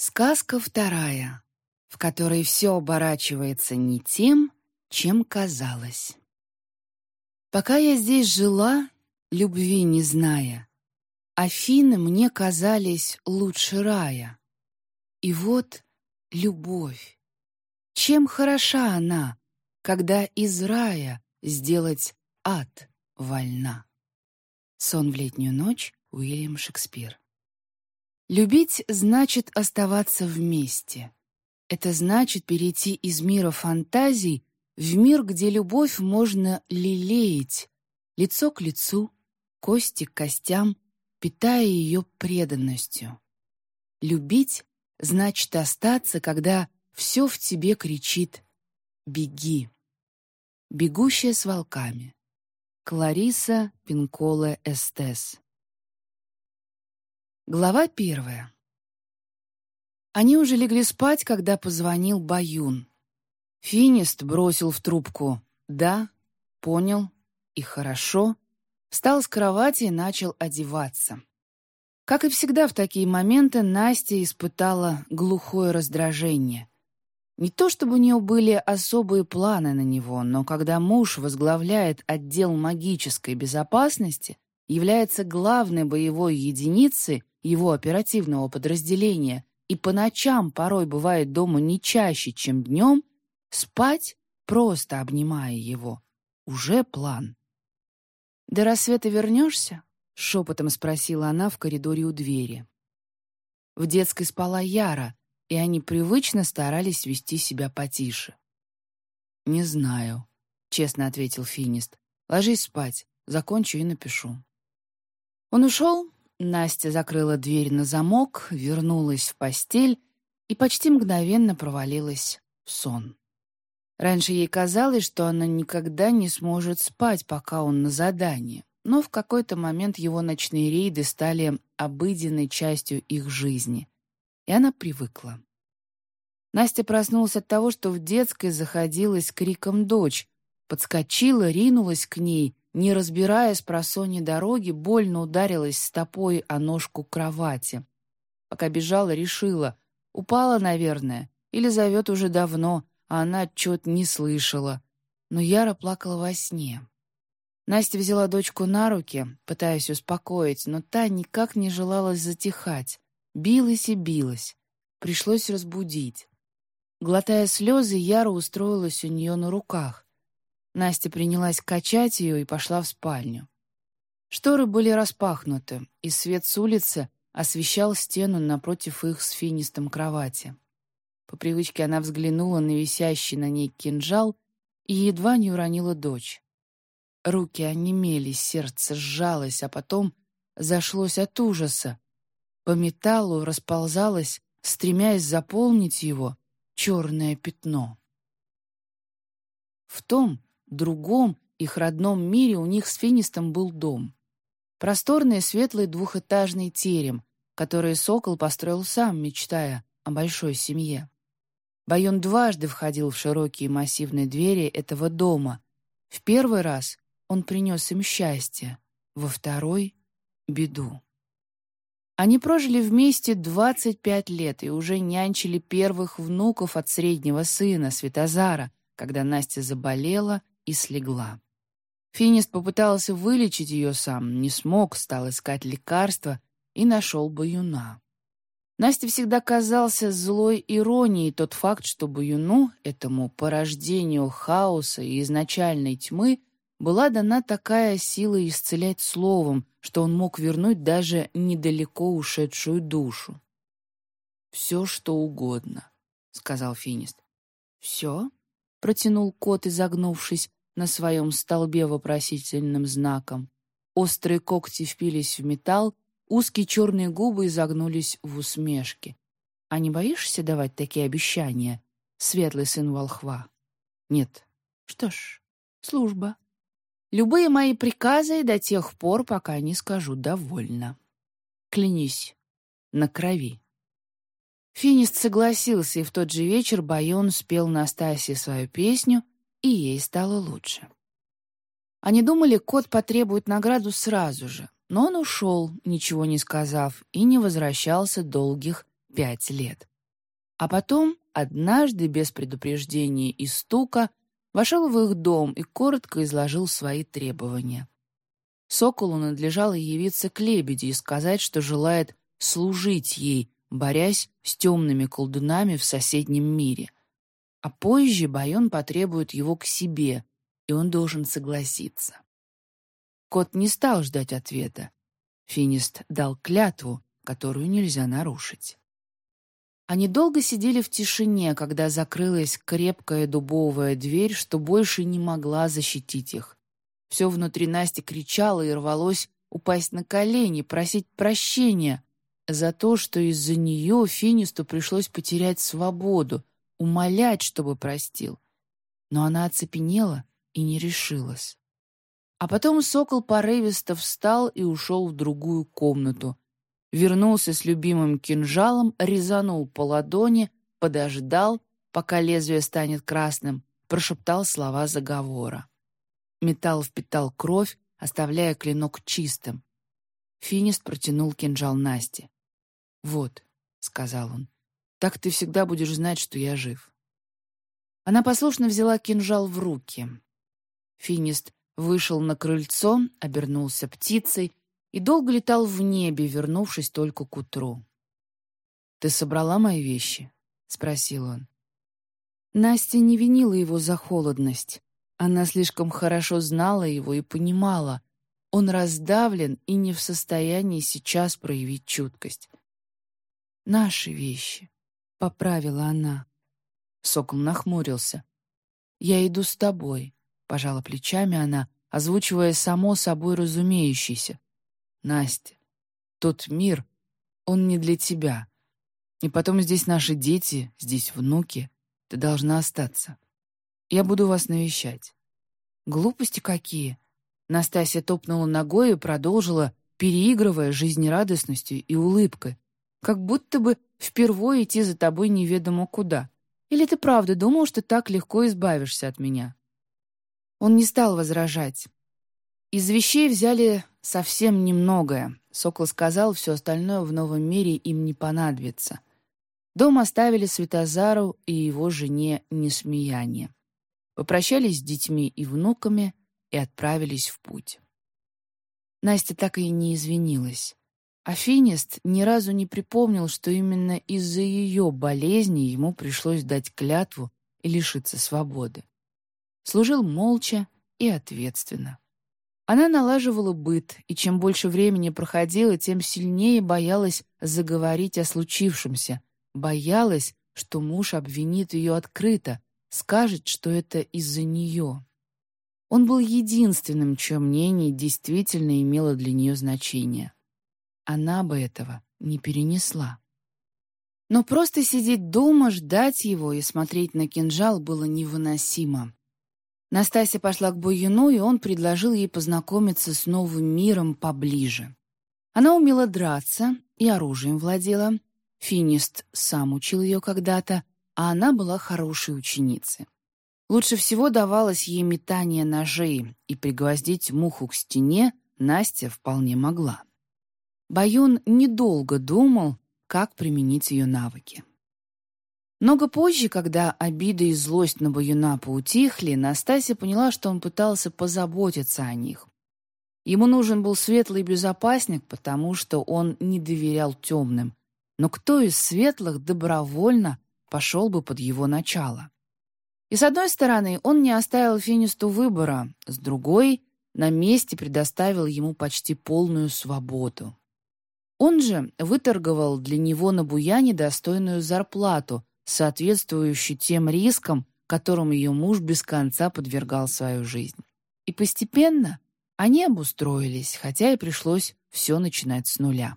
Сказка вторая, в которой все оборачивается не тем, чем казалось. Пока я здесь жила, любви не зная, Афины мне казались лучше рая. И вот любовь. Чем хороша она, когда из рая сделать ад вольна? Сон в летнюю ночь Уильям Шекспир. Любить значит оставаться вместе. Это значит перейти из мира фантазий в мир, где любовь можно лелеять, лицо к лицу, кости к костям, питая ее преданностью. Любить значит остаться, когда все в тебе кричит «Беги!». «Бегущая с волками». Клариса Пинкола Эстес. Глава первая. Они уже легли спать, когда позвонил Баюн. Финист бросил в трубку «Да», «Понял» и «Хорошо», встал с кровати и начал одеваться. Как и всегда в такие моменты, Настя испытала глухое раздражение. Не то чтобы у нее были особые планы на него, но когда муж возглавляет отдел магической безопасности, является главной боевой единицей его оперативного подразделения и по ночам порой бывает дома не чаще, чем днем, спать, просто обнимая его, уже план. «До рассвета вернешься?» — шепотом спросила она в коридоре у двери. В детской спала Яра, и они привычно старались вести себя потише. «Не знаю», — честно ответил Финист. «Ложись спать, закончу и напишу». Он ушел, Настя закрыла дверь на замок, вернулась в постель и почти мгновенно провалилась в сон. Раньше ей казалось, что она никогда не сможет спать, пока он на задании, но в какой-то момент его ночные рейды стали обыденной частью их жизни, и она привыкла. Настя проснулась от того, что в детской заходилась криком дочь, подскочила, ринулась к ней не разбирая с просони дороги, больно ударилась стопой о ножку кровати. Пока бежала, решила. Упала, наверное, или зовет уже давно, а она отчет не слышала. Но Яра плакала во сне. Настя взяла дочку на руки, пытаясь успокоить, но та никак не желала затихать. Билась и билась. Пришлось разбудить. Глотая слезы, Яра устроилась у нее на руках. Настя принялась качать ее и пошла в спальню. Шторы были распахнуты, и свет с улицы освещал стену напротив их с финистом кровати. По привычке она взглянула на висящий на ней кинжал и едва не уронила дочь. Руки онемели, сердце сжалось, а потом зашлось от ужаса. По металлу расползалось, стремясь заполнить его, черное пятно. В том, другом, их родном мире у них с Финистом был дом. Просторный светлый двухэтажный терем, который Сокол построил сам, мечтая о большой семье. Байон дважды входил в широкие массивные двери этого дома. В первый раз он принес им счастье, во второй — беду. Они прожили вместе 25 лет и уже нянчили первых внуков от среднего сына, Светозара, когда Настя заболела и слегла. Финист попытался вылечить ее сам, не смог, стал искать лекарства и нашел Баюна. Насте всегда казался злой иронией тот факт, что Баюну, этому порождению хаоса и изначальной тьмы, была дана такая сила исцелять словом, что он мог вернуть даже недалеко ушедшую душу. «Все, что угодно», — сказал Финист. «Все?» — протянул кот, изогнувшись, на своем столбе вопросительным знаком. Острые когти впились в металл, узкие черные губы изогнулись в усмешке. «А не боишься давать такие обещания, светлый сын волхва?» «Нет». «Что ж, служба. Любые мои приказы до тех пор, пока не скажу «довольно». Клянись, на крови». Финист согласился, и в тот же вечер Байон спел Настасье свою песню — и ей стало лучше. Они думали, кот потребует награду сразу же, но он ушел, ничего не сказав, и не возвращался долгих пять лет. А потом, однажды, без предупреждения и стука, вошел в их дом и коротко изложил свои требования. Соколу надлежало явиться к лебеди и сказать, что желает служить ей, борясь с темными колдунами в соседнем мире. А позже Байон потребует его к себе, и он должен согласиться. Кот не стал ждать ответа. Финист дал клятву, которую нельзя нарушить. Они долго сидели в тишине, когда закрылась крепкая дубовая дверь, что больше не могла защитить их. Все внутри Насти кричало и рвалось упасть на колени, просить прощения за то, что из-за нее Финисту пришлось потерять свободу, умолять, чтобы простил. Но она оцепенела и не решилась. А потом сокол порывисто встал и ушел в другую комнату, вернулся с любимым кинжалом, резанул по ладони, подождал, пока лезвие станет красным, прошептал слова заговора. Металл впитал кровь, оставляя клинок чистым. Финист протянул кинжал Насте. «Вот», — сказал он, — «так ты всегда будешь знать, что я жив». Она послушно взяла кинжал в руки. Финист вышел на крыльцо, обернулся птицей и долго летал в небе, вернувшись только к утру. «Ты собрала мои вещи?» — спросил он. Настя не винила его за холодность. Она слишком хорошо знала его и понимала. Он раздавлен и не в состоянии сейчас проявить чуткость. «Наши вещи», — поправила она. Сокол нахмурился. «Я иду с тобой», — пожала плечами она, озвучивая само собой разумеющееся. Настя, тот мир, он не для тебя. И потом здесь наши дети, здесь внуки. Ты должна остаться. Я буду вас навещать». «Глупости какие!» Настасья топнула ногой и продолжила, переигрывая жизнерадостностью и улыбкой, как будто бы впервые идти за тобой неведомо куда. Или ты правда думал, что так легко избавишься от меня?» Он не стал возражать. Из вещей взяли совсем немногое. Сокол сказал, все остальное в новом мире им не понадобится. Дом оставили Светозару и его жене Несмеяние. Попрощались с детьми и внуками и отправились в путь. Настя так и не извинилась. А Финист ни разу не припомнил, что именно из-за ее болезни ему пришлось дать клятву и лишиться свободы. Служил молча и ответственно. Она налаживала быт, и чем больше времени проходило, тем сильнее боялась заговорить о случившемся, боялась, что муж обвинит ее открыто, скажет, что это из-за нее. Он был единственным, чье мнение действительно имело для нее значение. Она бы этого не перенесла. Но просто сидеть дома, ждать его и смотреть на кинжал было невыносимо. Настасья пошла к Буюну, и он предложил ей познакомиться с новым миром поближе. Она умела драться и оружием владела. Финист сам учил ее когда-то, а она была хорошей ученицей. Лучше всего давалось ей метание ножей, и пригвоздить муху к стене Настя вполне могла. Баюн недолго думал, как применить ее навыки. Много позже, когда обида и злость на Баюна поутихли, Настасья поняла, что он пытался позаботиться о них. Ему нужен был светлый безопасник, потому что он не доверял темным. Но кто из светлых добровольно пошел бы под его начало? И с одной стороны, он не оставил Финисту выбора, с другой — на месте предоставил ему почти полную свободу. Он же выторговал для него на Буяне достойную зарплату, соответствующий тем рискам, которым ее муж без конца подвергал свою жизнь. И постепенно они обустроились, хотя и пришлось все начинать с нуля.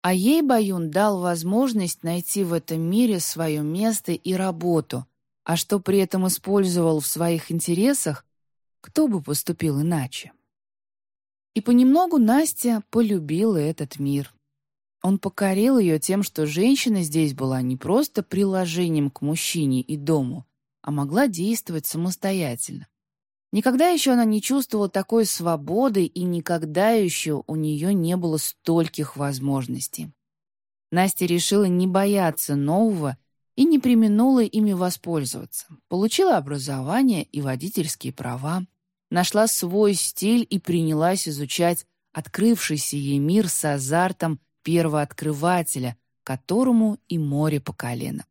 А ей Баюн дал возможность найти в этом мире свое место и работу, а что при этом использовал в своих интересах, кто бы поступил иначе. И понемногу Настя полюбила этот мир, он покорил ее тем, что женщина здесь была не просто приложением к мужчине и дому, а могла действовать самостоятельно. Никогда еще она не чувствовала такой свободы, и никогда еще у нее не было стольких возможностей. Настя решила не бояться нового и не применула ими воспользоваться. Получила образование и водительские права, нашла свой стиль и принялась изучать открывшийся ей мир с азартом первооткрывателя, которому и море по колено.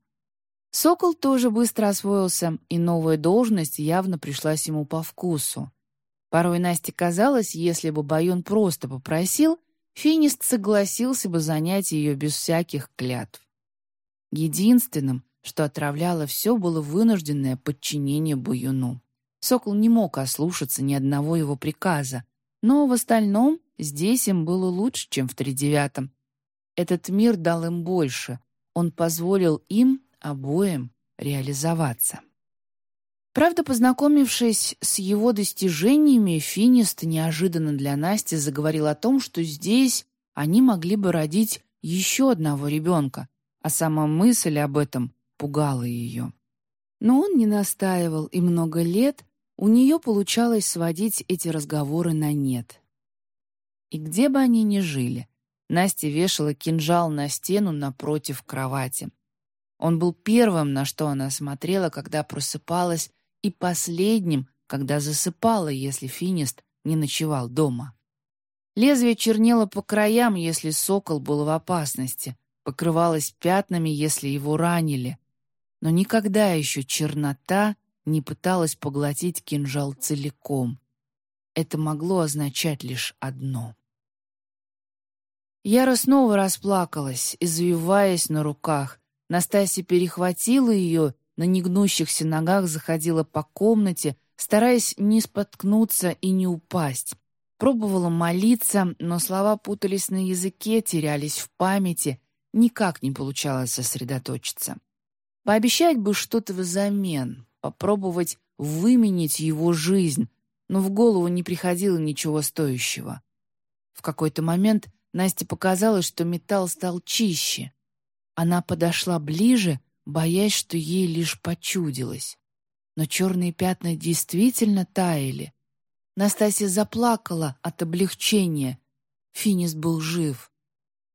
Сокол тоже быстро освоился, и новая должность явно пришлась ему по вкусу. Порой Насте казалось, если бы Байон просто попросил, Финист согласился бы занять ее без всяких клятв. Единственным, что отравляло все, было вынужденное подчинение Баюну. Сокол не мог ослушаться ни одного его приказа, но в остальном здесь им было лучше, чем в тридевятом. Этот мир дал им больше, он позволил им, обоим, реализоваться. Правда, познакомившись с его достижениями, Финист неожиданно для Насти заговорил о том, что здесь они могли бы родить еще одного ребенка, а сама мысль об этом пугала ее. Но он не настаивал, и много лет у нее получалось сводить эти разговоры на нет. И где бы они ни жили, Настя вешала кинжал на стену напротив кровати. Он был первым, на что она смотрела, когда просыпалась, и последним, когда засыпала, если финист не ночевал дома. Лезвие чернело по краям, если сокол был в опасности, покрывалось пятнами, если его ранили. Но никогда еще чернота не пыталась поглотить кинжал целиком. Это могло означать лишь одно. Яра снова расплакалась, извиваясь на руках. Настасья перехватила ее на негнущихся ногах заходила по комнате, стараясь не споткнуться и не упасть. Пробовала молиться, но слова путались на языке, терялись в памяти, никак не получалось сосредоточиться. Пообещать бы что-то взамен, попробовать выменить его жизнь, но в голову не приходило ничего стоящего. В какой-то момент Насте показалось, что металл стал чище. Она подошла ближе боясь, что ей лишь почудилось. Но черные пятна действительно таяли. Настасья заплакала от облегчения. Финис был жив.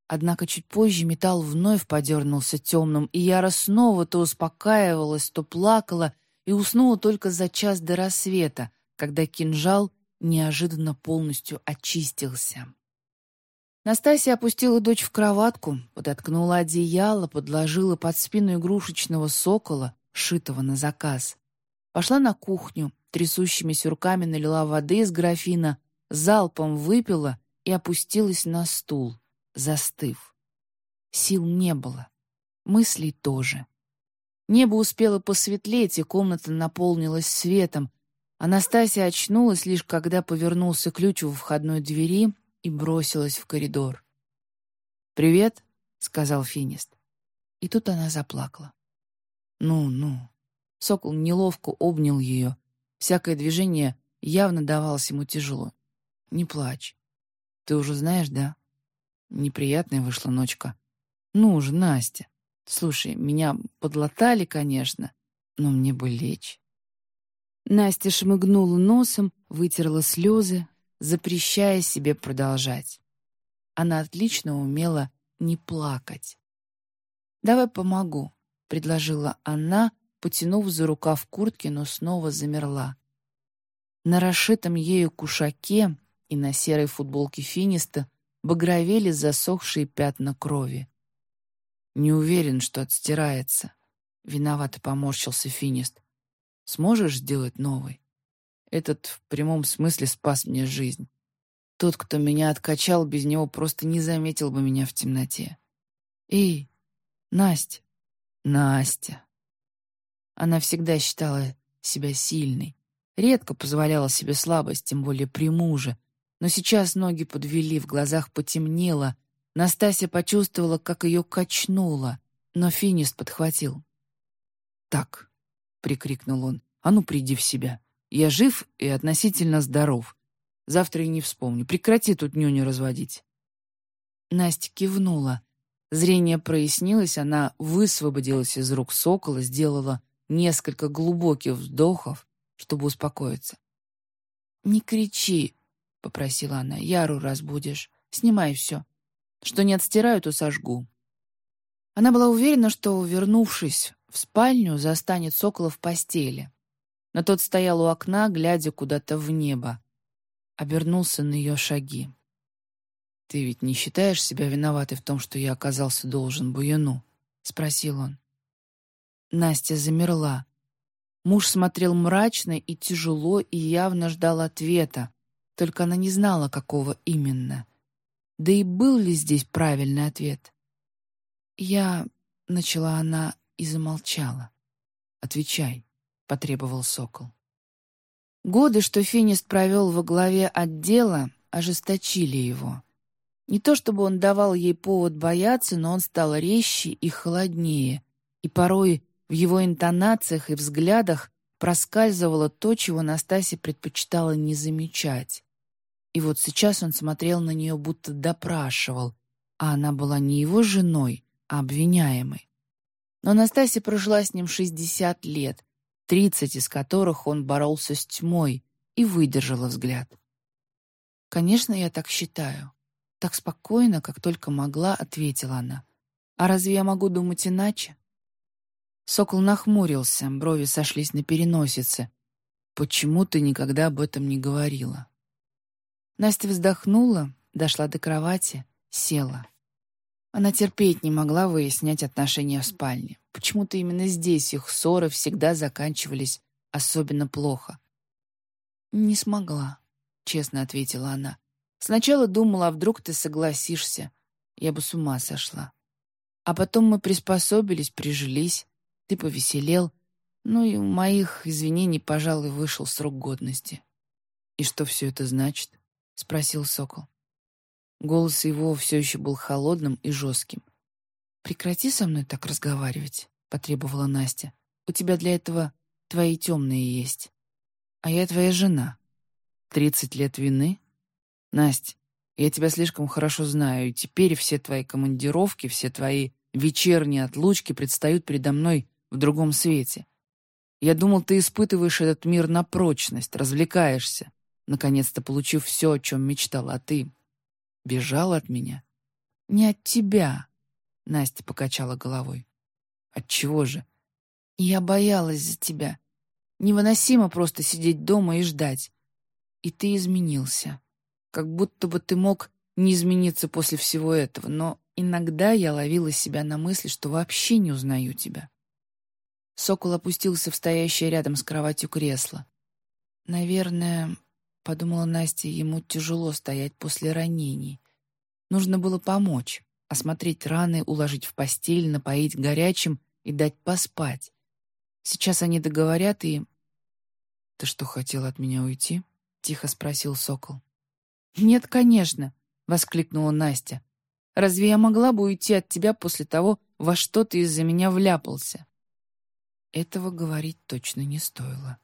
Однако чуть позже металл вновь подернулся темным, и Яра снова то успокаивалась, то плакала и уснула только за час до рассвета, когда кинжал неожиданно полностью очистился. Настасья опустила дочь в кроватку, подоткнула одеяло, подложила под спину игрушечного сокола, шитого на заказ. Пошла на кухню, трясущимися руками налила воды из графина, залпом выпила и опустилась на стул, застыв. Сил не было, мыслей тоже. Небо успело посветлеть, и комната наполнилась светом. Анастасия очнулась лишь когда повернулся ключ у входной двери, и бросилась в коридор. «Привет», — сказал Финист. И тут она заплакала. «Ну, ну». Сокол неловко обнял ее. Всякое движение явно давалось ему тяжело. «Не плачь. Ты уже знаешь, да? Неприятная вышла ночка. Ну уже, Настя. Слушай, меня подлатали, конечно, но мне бы лечь». Настя шмыгнула носом, вытерла слезы, запрещая себе продолжать. Она отлично умела не плакать. «Давай помогу», — предложила она, потянув за рукав куртки, но снова замерла. На расшитом ею кушаке и на серой футболке финиста багровели засохшие пятна крови. «Не уверен, что отстирается», — виновато поморщился финист. «Сможешь сделать новый?» Этот в прямом смысле спас мне жизнь. Тот, кто меня откачал, без него просто не заметил бы меня в темноте. «Эй, Настя!» «Настя!» Она всегда считала себя сильной, редко позволяла себе слабость, тем более при муже. Но сейчас ноги подвели, в глазах потемнело. Настасья почувствовала, как ее качнуло, но финист подхватил. «Так», — прикрикнул он, — «а ну приди в себя». Я жив и относительно здоров. Завтра и не вспомню. Прекрати тут нюню разводить». Настя кивнула. Зрение прояснилось, она высвободилась из рук сокола, сделала несколько глубоких вздохов, чтобы успокоиться. «Не кричи», — попросила она, — «Яру разбудишь. Снимай все. Что не отстираю, то сожгу». Она была уверена, что, вернувшись в спальню, застанет Сокола в постели. Но тот стоял у окна, глядя куда-то в небо. Обернулся на ее шаги. «Ты ведь не считаешь себя виноватой в том, что я оказался должен Буяну?» — спросил он. Настя замерла. Муж смотрел мрачно и тяжело и явно ждал ответа, только она не знала, какого именно. Да и был ли здесь правильный ответ? «Я...» — начала она и замолчала. «Отвечай», — потребовал Сокол. Годы, что Финист провел во главе отдела, ожесточили его. Не то чтобы он давал ей повод бояться, но он стал резче и холоднее, и порой в его интонациях и взглядах проскальзывало то, чего Настасья предпочитала не замечать. И вот сейчас он смотрел на нее, будто допрашивал, а она была не его женой, а обвиняемой. Но Настасья прожила с ним 60 лет, 30 из которых он боролся с тьмой и выдержала взгляд. «Конечно, я так считаю. Так спокойно, как только могла», — ответила она. «А разве я могу думать иначе?» Сокол нахмурился, брови сошлись на переносице. «Почему ты никогда об этом не говорила?» Настя вздохнула, дошла до кровати, села. Она терпеть не могла выяснять отношения в спальне. Почему-то именно здесь их ссоры всегда заканчивались особенно плохо. «Не смогла», — честно ответила она. «Сначала думала, а вдруг ты согласишься. Я бы с ума сошла. А потом мы приспособились, прижились. Ты повеселел. Ну и у моих извинений, пожалуй, вышел срок годности. «И что все это значит?» — спросил Сокол. Голос его все еще был холодным и жестким. «Прекрати со мной так разговаривать», — потребовала Настя. «У тебя для этого твои темные есть. А я твоя жена. Тридцать лет вины? Настя, я тебя слишком хорошо знаю, и теперь все твои командировки, все твои вечерние отлучки предстают передо мной в другом свете. Я думал, ты испытываешь этот мир на прочность, развлекаешься, наконец-то получив все, о чем мечтал, а ты бежал от меня. Не от тебя, Настя покачала головой. От чего же? Я боялась за тебя. Невыносимо просто сидеть дома и ждать. И ты изменился. Как будто бы ты мог не измениться после всего этого, но иногда я ловила себя на мысли, что вообще не узнаю тебя. Сокол опустился в стоящее рядом с кроватью кресло. «Наверное, — подумала Настя, — ему тяжело стоять после ранений. Нужно было помочь, осмотреть раны, уложить в постель, напоить горячим и дать поспать. Сейчас они договорят и... «Ты что, хотел от меня уйти?» — тихо спросил Сокол. «Нет, конечно», — воскликнула Настя. «Разве я могла бы уйти от тебя после того, во что ты из-за меня вляпался?» Этого говорить точно не стоило.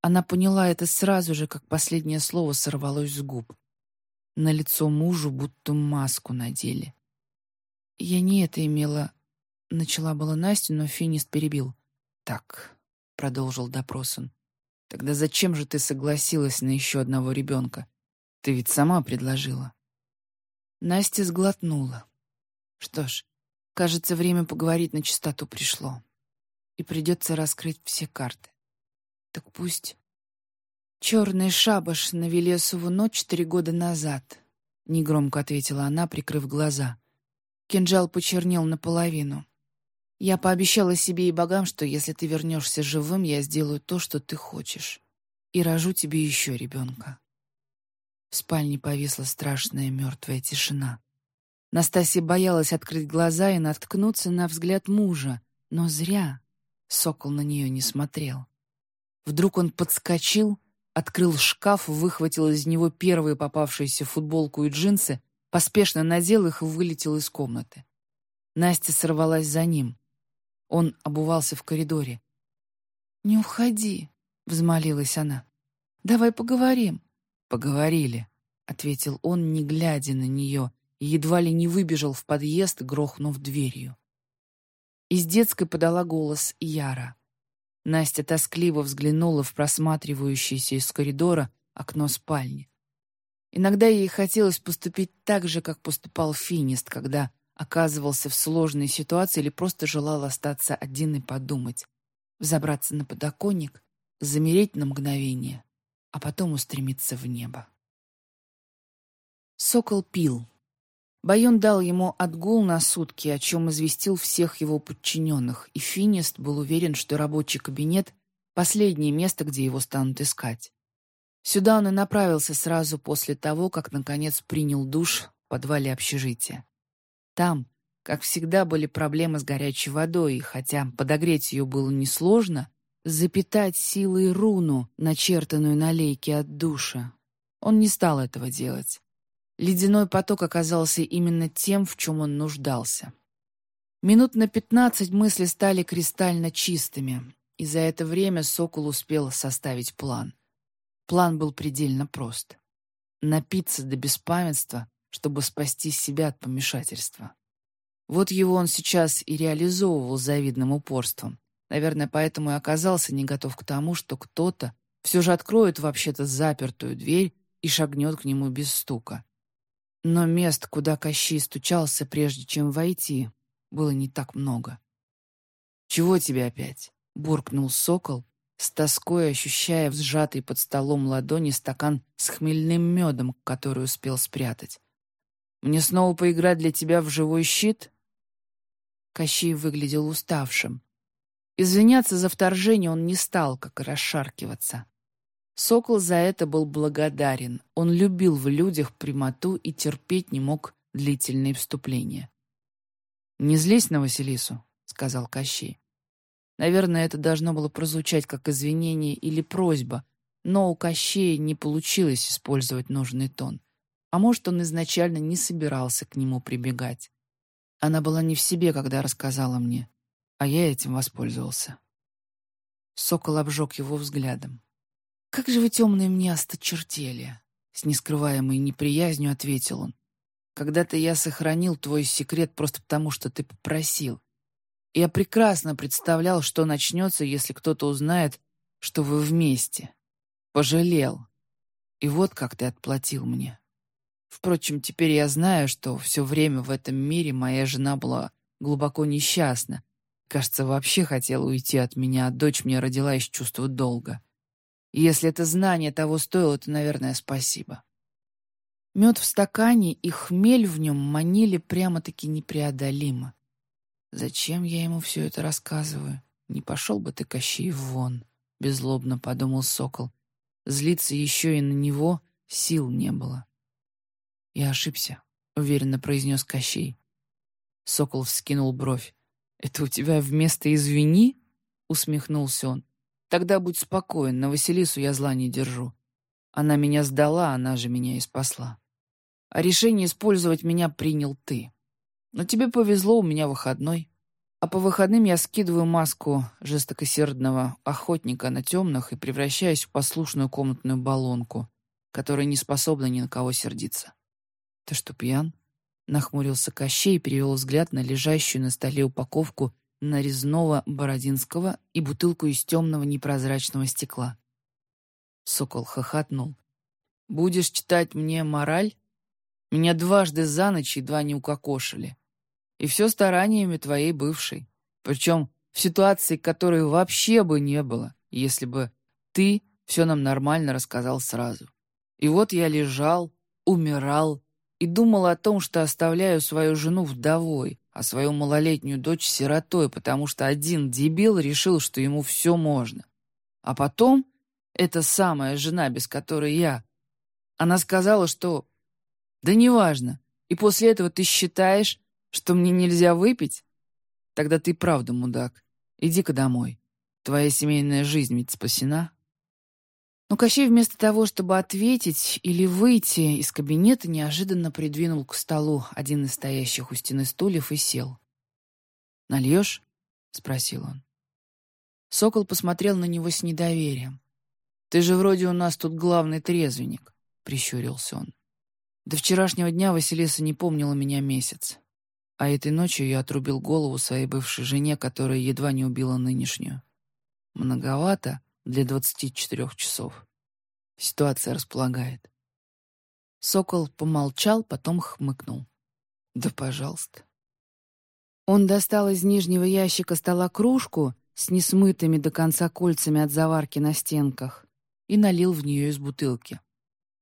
Она поняла это сразу же, как последнее слово сорвалось с губ. На лицо мужу будто маску надели. «Я не это имела...» — начала была Настя, но Финист перебил. «Так», — продолжил допрос он, — «тогда зачем же ты согласилась на еще одного ребенка? Ты ведь сама предложила». Настя сглотнула. Что ж, кажется, время поговорить на чистоту пришло и придется раскрыть все карты. Так пусть. «Черный шабаш на Велесову ночь три года назад», — негромко ответила она, прикрыв глаза. Кинжал почернел наполовину. «Я пообещала себе и богам, что если ты вернешься живым, я сделаю то, что ты хочешь, и рожу тебе еще ребенка». В спальне повисла страшная мертвая тишина. Настасья боялась открыть глаза и наткнуться на взгляд мужа, но зря. Сокол на нее не смотрел. Вдруг он подскочил, открыл шкаф, выхватил из него первые попавшиеся футболку и джинсы, поспешно надел их и вылетел из комнаты. Настя сорвалась за ним. Он обувался в коридоре. «Не уходи», — взмолилась она. «Давай поговорим». «Поговорили», — ответил он, не глядя на нее, и едва ли не выбежал в подъезд, грохнув дверью. Из детской подала голос Яра. Настя тоскливо взглянула в просматривающееся из коридора окно спальни. Иногда ей хотелось поступить так же, как поступал Финист, когда оказывался в сложной ситуации или просто желал остаться один и подумать, взобраться на подоконник, замереть на мгновение, а потом устремиться в небо. Сокол пил. Байон дал ему отгул на сутки, о чем известил всех его подчиненных, и Финист был уверен, что рабочий кабинет — последнее место, где его станут искать. Сюда он и направился сразу после того, как, наконец, принял душ в подвале общежития. Там, как всегда, были проблемы с горячей водой, и хотя подогреть ее было несложно, запитать силой руну, начертанную на лейке от душа. Он не стал этого делать. Ледяной поток оказался именно тем, в чем он нуждался. Минут на пятнадцать мысли стали кристально чистыми, и за это время Сокол успел составить план. План был предельно прост. Напиться до беспамятства, чтобы спасти себя от помешательства. Вот его он сейчас и реализовывал завидным упорством. Наверное, поэтому и оказался не готов к тому, что кто-то все же откроет вообще-то запертую дверь и шагнет к нему без стука. Но мест, куда Кощей стучался, прежде чем войти, было не так много. «Чего тебе опять?» — буркнул сокол, с тоской ощущая в сжатой под столом ладони стакан с хмельным медом, который успел спрятать. «Мне снова поиграть для тебя в живой щит?» Кощей выглядел уставшим. Извиняться за вторжение он не стал, как расшаркиваться. Сокол за это был благодарен. Он любил в людях прямоту и терпеть не мог длительные вступления. «Не злись на Василису», — сказал Кощей. Наверное, это должно было прозвучать как извинение или просьба, но у Кощея не получилось использовать нужный тон. А может, он изначально не собирался к нему прибегать. Она была не в себе, когда рассказала мне, а я этим воспользовался. Сокол обжег его взглядом. «Как же вы темные мне осточертели!» С нескрываемой неприязнью ответил он. «Когда-то я сохранил твой секрет просто потому, что ты попросил. Я прекрасно представлял, что начнется, если кто-то узнает, что вы вместе. Пожалел. И вот как ты отплатил мне. Впрочем, теперь я знаю, что все время в этом мире моя жена была глубоко несчастна. Кажется, вообще хотела уйти от меня, а дочь мне родила из чувства долга. Если это знание того стоило, то, наверное, спасибо. Мед в стакане и хмель в нем манили прямо-таки непреодолимо. Зачем я ему все это рассказываю? Не пошел бы ты, Кощей, вон, — беззлобно подумал сокол. Злиться еще и на него сил не было. Я ошибся, — уверенно произнес Кощей. Сокол вскинул бровь. «Это у тебя вместо «извини»?» — усмехнулся он. Тогда будь спокоен, на Василису я зла не держу. Она меня сдала, она же меня и спасла. А решение использовать меня принял ты. Но тебе повезло, у меня выходной. А по выходным я скидываю маску жестокосердного охотника на темных и превращаюсь в послушную комнатную баллонку, которая не способна ни на кого сердиться. Ты что, пьян? Нахмурился Кощей и перевел взгляд на лежащую на столе упаковку нарезного бородинского и бутылку из темного непрозрачного стекла. Сокол хохотнул. «Будешь читать мне мораль? Меня дважды за ночь едва не укокошили. И все стараниями твоей бывшей. Причем в ситуации, которой вообще бы не было, если бы ты все нам нормально рассказал сразу. И вот я лежал, умирал и думал о том, что оставляю свою жену вдовой, а свою малолетнюю дочь сиротой, потому что один дебил решил, что ему все можно. А потом эта самая жена, без которой я, она сказала, что... Да неважно. И после этого ты считаешь, что мне нельзя выпить? Тогда ты правда мудак. Иди-ка домой. Твоя семейная жизнь ведь спасена. Но Кощей вместо того, чтобы ответить или выйти из кабинета, неожиданно придвинул к столу один из стоящих у стены стульев и сел. «Нальешь?» — спросил он. Сокол посмотрел на него с недоверием. «Ты же вроде у нас тут главный трезвенник», — прищурился он. «До вчерашнего дня Василиса не помнила меня месяц. А этой ночью я отрубил голову своей бывшей жене, которая едва не убила нынешнюю. Многовато, для 24 часов. Ситуация располагает. Сокол помолчал, потом хмыкнул. «Да, пожалуйста. Он достал из нижнего ящика стола кружку с несмытыми до конца кольцами от заварки на стенках и налил в нее из бутылки.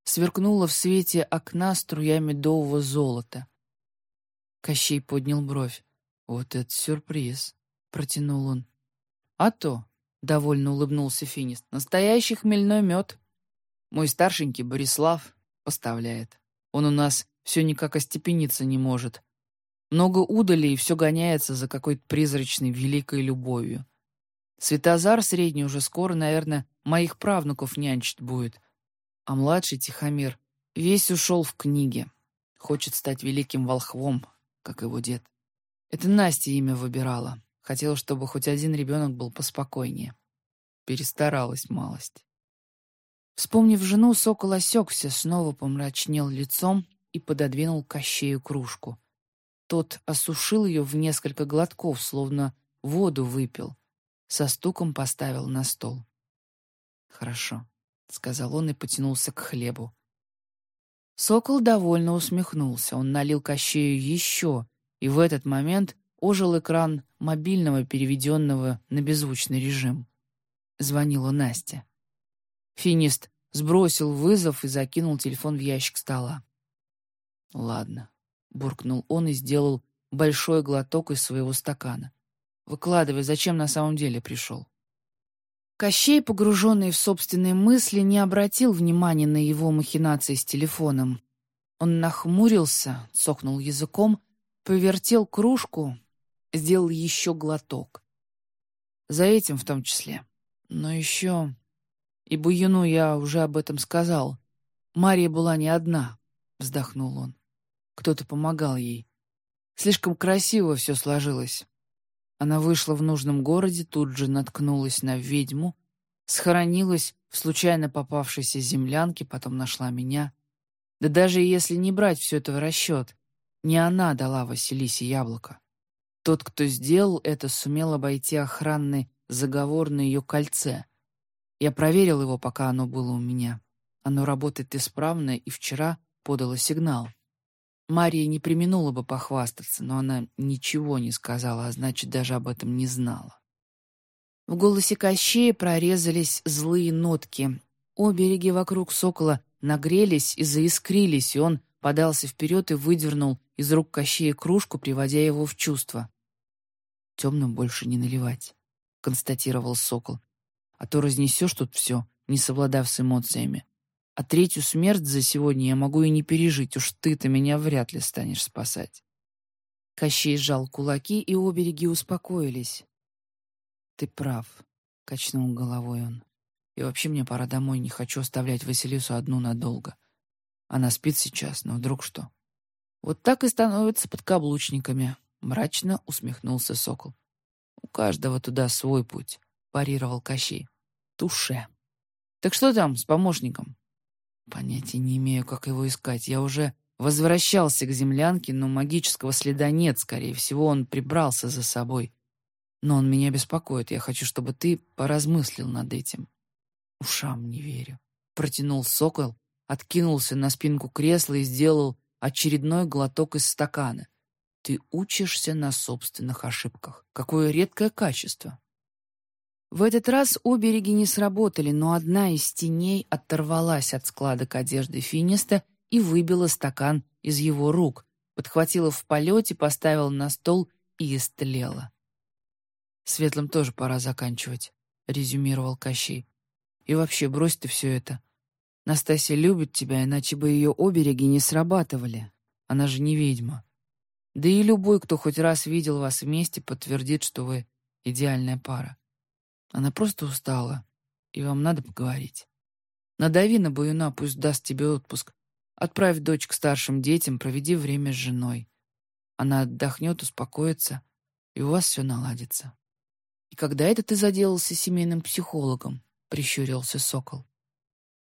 Сверкнуло в свете окна струя медового золота. Кощей поднял бровь. «Вот это сюрприз!» — протянул он. «А то!» — довольно улыбнулся Финист. «Настоящий хмельной мед. Мой старшенький Борислав поставляет. Он у нас все никак остепениться не может. Много удали и все гоняется за какой-то призрачной великой любовью. Светозар средний уже скоро, наверное, моих правнуков нянчить будет. А младший Тихомир весь ушел в книги. Хочет стать великим волхвом, как его дед. Это Настя имя выбирала. Хотела, чтобы хоть один ребенок был поспокойнее. Перестаралась малость. Вспомнив жену, сокол осекся, снова помрачнел лицом и пододвинул Кощею кружку. Тот осушил ее в несколько глотков, словно воду выпил. Со стуком поставил на стол. «Хорошо», — сказал он и потянулся к хлебу. Сокол довольно усмехнулся. Он налил Кощею еще, и в этот момент ожил экран мобильного, переведенного на беззвучный режим. Звонила Настя. Финист сбросил вызов и закинул телефон в ящик стола. «Ладно», — буркнул он и сделал большой глоток из своего стакана. «Выкладывай, зачем на самом деле пришел?» Кощей, погруженный в собственные мысли, не обратил внимания на его махинации с телефоном. Он нахмурился, цокнул языком, повертел кружку, сделал еще глоток. За этим в том числе. Но еще... И Буюну я уже об этом сказал. Мария была не одна, вздохнул он. Кто-то помогал ей. Слишком красиво все сложилось. Она вышла в нужном городе, тут же наткнулась на ведьму, схоронилась в случайно попавшейся землянке, потом нашла меня. Да даже если не брать все это в расчет, не она дала Василисе яблоко. Тот, кто сделал это, сумел обойти охранный заговор на ее кольце. Я проверил его, пока оно было у меня. Оно работает исправно, и вчера подало сигнал. Мария не применула бы похвастаться, но она ничего не сказала, а значит, даже об этом не знала. В голосе Кощея прорезались злые нотки. Обереги вокруг сокола нагрелись и заискрились, и он подался вперед и выдернул из рук Кощея кружку, приводя его в чувство. «Темным больше не наливать», — констатировал сокол а то разнесешь тут все, не совладав с эмоциями. А третью смерть за сегодня я могу и не пережить, уж ты-то меня вряд ли станешь спасать. Кощей сжал кулаки, и обереги успокоились. «Ты прав», — качнул головой он. «И вообще мне пора домой, не хочу оставлять Василису одну надолго. Она спит сейчас, но вдруг что?» «Вот так и становятся подкаблучниками», — мрачно усмехнулся сокол. «У каждого туда свой путь», — парировал Кощей туше. Так что там с помощником? Понятия не имею, как его искать. Я уже возвращался к землянке, но магического следа нет, скорее всего, он прибрался за собой. Но он меня беспокоит. Я хочу, чтобы ты поразмыслил над этим. Ушам не верю. Протянул сокол, откинулся на спинку кресла и сделал очередной глоток из стакана. Ты учишься на собственных ошибках. Какое редкое качество. В этот раз обереги не сработали, но одна из теней оторвалась от складок одежды Финиста и выбила стакан из его рук, подхватила в полете, поставила на стол и истлела. «Светлым тоже пора заканчивать», — резюмировал Кощей. «И вообще, брось ты все это. Настасья любит тебя, иначе бы ее обереги не срабатывали. Она же не ведьма. Да и любой, кто хоть раз видел вас вместе, подтвердит, что вы идеальная пара. Она просто устала, и вам надо поговорить. Надави на Баюна, пусть даст тебе отпуск. Отправь дочь к старшим детям, проведи время с женой. Она отдохнет, успокоится, и у вас все наладится. «И когда это ты заделался семейным психологом?» — прищурился сокол.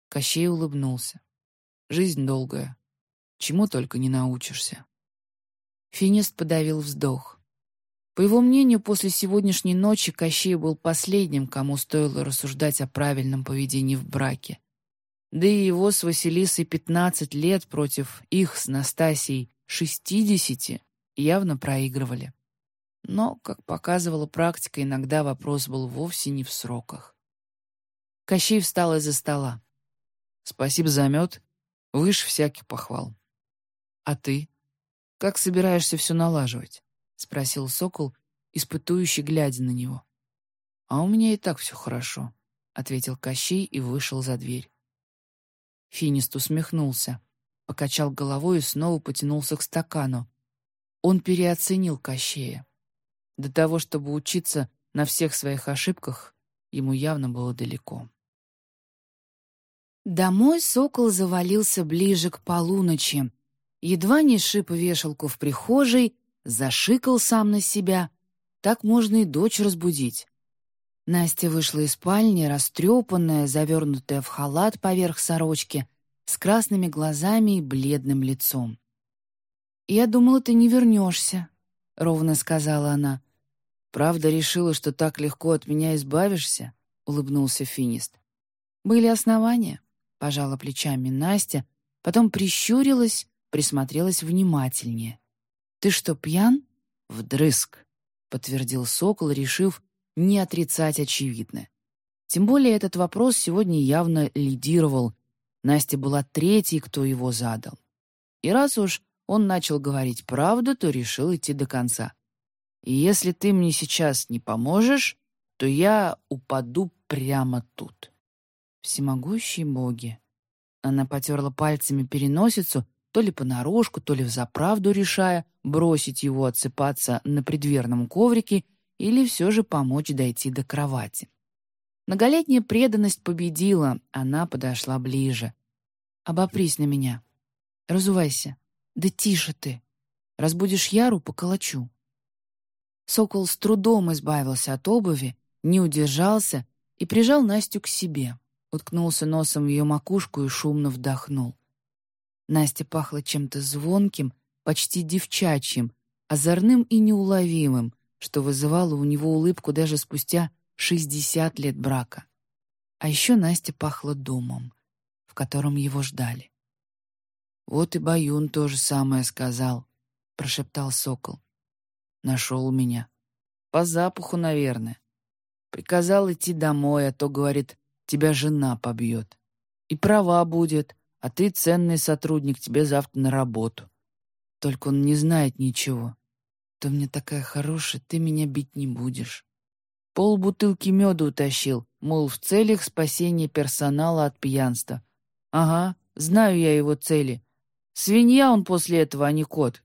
Кощей улыбнулся. «Жизнь долгая. Чему только не научишься». Финист подавил вздох. По его мнению, после сегодняшней ночи Кощей был последним, кому стоило рассуждать о правильном поведении в браке. Да и его с Василисой пятнадцать лет против их с Настасией шестидесяти явно проигрывали. Но, как показывала практика, иногда вопрос был вовсе не в сроках. Кощей встал из-за стола. «Спасибо за мед. Выше всяких похвал. А ты? Как собираешься все налаживать?» — спросил Сокол, испытующий, глядя на него. «А у меня и так все хорошо», — ответил Кощей и вышел за дверь. Финист усмехнулся, покачал головой и снова потянулся к стакану. Он переоценил Кощея. До того, чтобы учиться на всех своих ошибках, ему явно было далеко. Домой сокол завалился ближе к полуночи. Едва не шип вешалку в прихожей, зашикал сам на себя. Так можно и дочь разбудить. Настя вышла из спальни, растрепанная, завернутая в халат поверх сорочки, с красными глазами и бледным лицом. «Я думала, ты не вернешься», — ровно сказала она. «Правда решила, что так легко от меня избавишься?» — улыбнулся Финист. «Были основания», — пожала плечами Настя, потом прищурилась, присмотрелась внимательнее. «Ты что, пьян?» «Вдрызг», — подтвердил Сокол, решив, не отрицать очевидное. Тем более этот вопрос сегодня явно лидировал. Настя была третьей, кто его задал. И раз уж он начал говорить правду, то решил идти до конца. И если ты мне сейчас не поможешь, то я упаду прямо тут. Всемогущие боги. Она потерла пальцами переносицу, то ли понарошку, то ли взаправду решая бросить его отсыпаться на предверном коврике или все же помочь дойти до кровати. Многолетняя преданность победила, она подошла ближе. «Обопрись на меня. Разувайся. Да тише ты. Разбудишь Яру, поколочу». Сокол с трудом избавился от обуви, не удержался и прижал Настю к себе, уткнулся носом в ее макушку и шумно вдохнул. Настя пахла чем-то звонким, почти девчачьим, озорным и неуловимым, что вызывало у него улыбку даже спустя 60 лет брака. А еще Настя пахла домом, в котором его ждали. «Вот и Баюн то же самое сказал», — прошептал сокол. «Нашел меня. По запаху, наверное. Приказал идти домой, а то, говорит, тебя жена побьет. И права будет, а ты ценный сотрудник, тебе завтра на работу. Только он не знает ничего. Ты мне такая хорошая, ты меня бить не будешь. Пол бутылки меда утащил, мол, в целях спасения персонала от пьянства. Ага, знаю я его цели. Свинья он после этого, а не кот.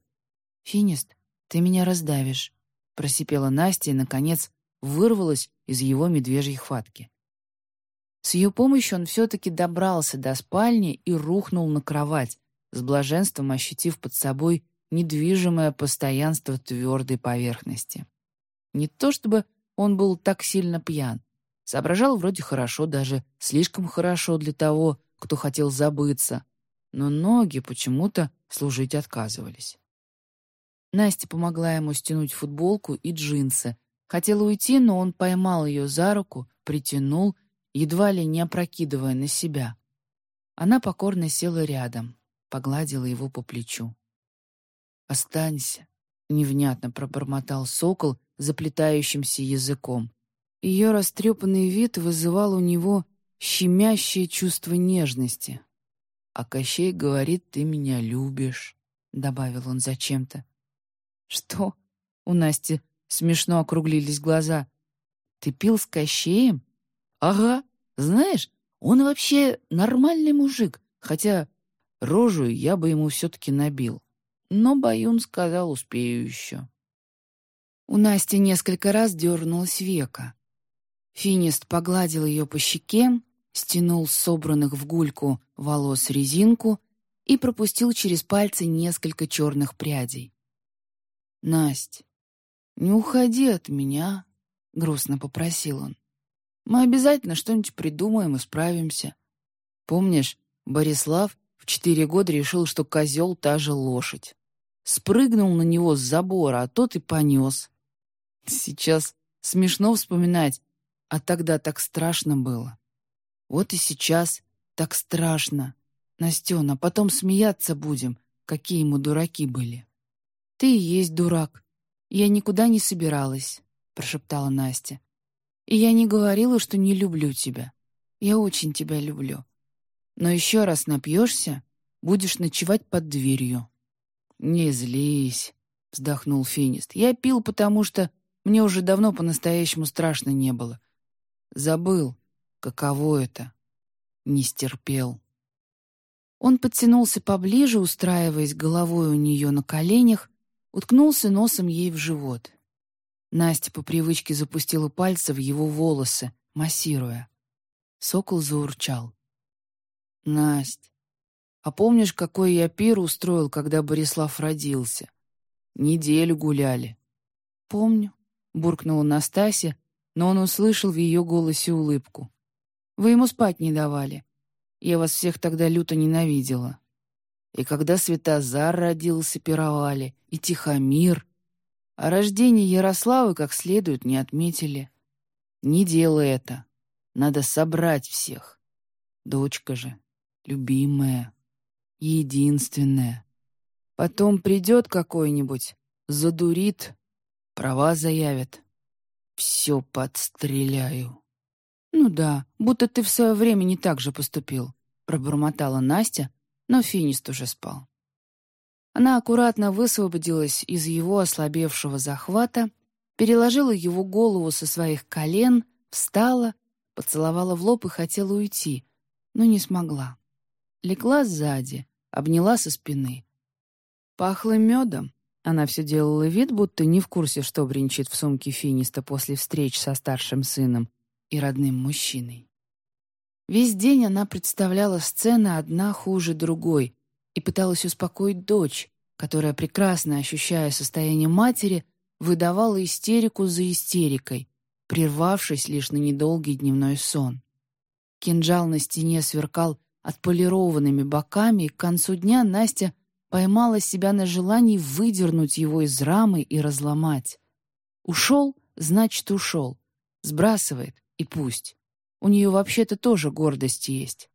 Финист, ты меня раздавишь, просипела Настя и, наконец, вырвалась из его медвежьей хватки. С ее помощью он все-таки добрался до спальни и рухнул на кровать, с блаженством ощутив под собой недвижимое постоянство твердой поверхности. Не то чтобы он был так сильно пьян. Соображал вроде хорошо, даже слишком хорошо для того, кто хотел забыться, но ноги почему-то служить отказывались. Настя помогла ему стянуть футболку и джинсы. Хотела уйти, но он поймал ее за руку, притянул, едва ли не опрокидывая на себя. Она покорно села рядом, погладила его по плечу. «Останься», — невнятно пробормотал сокол заплетающимся языком. Ее растрепанный вид вызывал у него щемящее чувство нежности. «А Кощей говорит, ты меня любишь», — добавил он зачем-то. «Что?» — у Насти смешно округлились глаза. «Ты пил с Кощеем?» «Ага. Знаешь, он вообще нормальный мужик, хотя рожу я бы ему все-таки набил но Баюн сказал, успею еще. У Насти несколько раз дернулась века. Финист погладил ее по щеке, стянул собранных в гульку волос резинку и пропустил через пальцы несколько черных прядей. «Насть, не уходи от меня», — грустно попросил он. «Мы обязательно что-нибудь придумаем и справимся. Помнишь, Борислав в четыре года решил, что козел — та же лошадь. Спрыгнул на него с забора, а тот и понес. Сейчас смешно вспоминать, а тогда так страшно было. Вот и сейчас так страшно. Настена, потом смеяться будем, какие мы дураки были. Ты и есть дурак. «Я никуда не собиралась», — прошептала Настя. «И я не говорила, что не люблю тебя. Я очень тебя люблю. Но еще раз напьешься, будешь ночевать под дверью». «Не злись», — вздохнул Финист. «Я пил, потому что мне уже давно по-настоящему страшно не было. Забыл, каково это. Не стерпел». Он подтянулся поближе, устраиваясь головой у нее на коленях, уткнулся носом ей в живот. Настя по привычке запустила пальцы в его волосы, массируя. Сокол заурчал. «Насть, а помнишь, какой я пир устроил, когда Борислав родился? Неделю гуляли». «Помню», — буркнула Настасья, но он услышал в ее голосе улыбку. «Вы ему спать не давали. Я вас всех тогда люто ненавидела. И когда Светозар родился, пировали, и Тихомир. А рождение Ярославы как следует не отметили. Не делай это. Надо собрать всех. Дочка же, любимая, единственная. Потом придет какой-нибудь, задурит, права заявит. Все подстреляю. «Ну да, будто ты в свое время не так же поступил», — пробормотала Настя, но Финист уже спал. Она аккуратно высвободилась из его ослабевшего захвата, переложила его голову со своих колен, встала, поцеловала в лоб и хотела уйти, но не смогла. Легла сзади, обняла со спины. Пахло медом. Она все делала вид, будто не в курсе, что бренчит в сумке Финиста после встреч со старшим сыном, и родным мужчиной. Весь день она представляла сцены одна хуже другой и пыталась успокоить дочь, которая, прекрасно ощущая состояние матери, выдавала истерику за истерикой, прервавшись лишь на недолгий дневной сон. Кинжал на стене сверкал отполированными боками, и к концу дня Настя поймала себя на желании выдернуть его из рамы и разломать. Ушел, значит, ушел. Сбрасывает, и пусть. У нее вообще-то тоже гордость есть.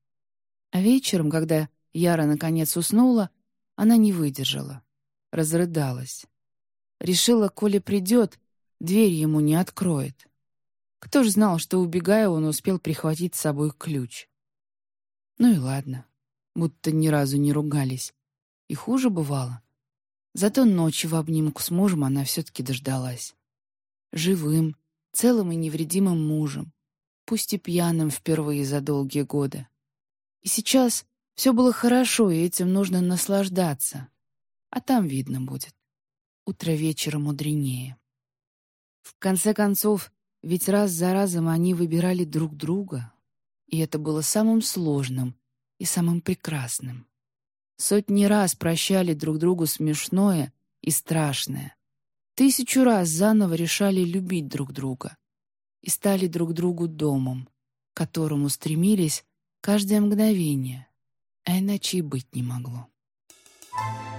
А вечером, когда Яра наконец уснула, она не выдержала. Разрыдалась. Решила, коли придет, дверь ему не откроет. Кто ж знал, что, убегая, он успел прихватить с собой ключ? Ну и ладно, будто ни разу не ругались. И хуже бывало. Зато ночью в обнимку с мужем она все-таки дождалась. Живым, целым и невредимым мужем, пусть и пьяным впервые за долгие годы. И сейчас все было хорошо, и этим нужно наслаждаться. А там видно будет. Утро вечера мудренее. В конце концов, ведь раз за разом они выбирали друг друга, и это было самым сложным и самым прекрасным. Сотни раз прощали друг другу смешное и страшное, Тысячу раз заново решали любить друг друга и стали друг другу домом, к которому стремились каждое мгновение, а иначе и быть не могло. Thank you.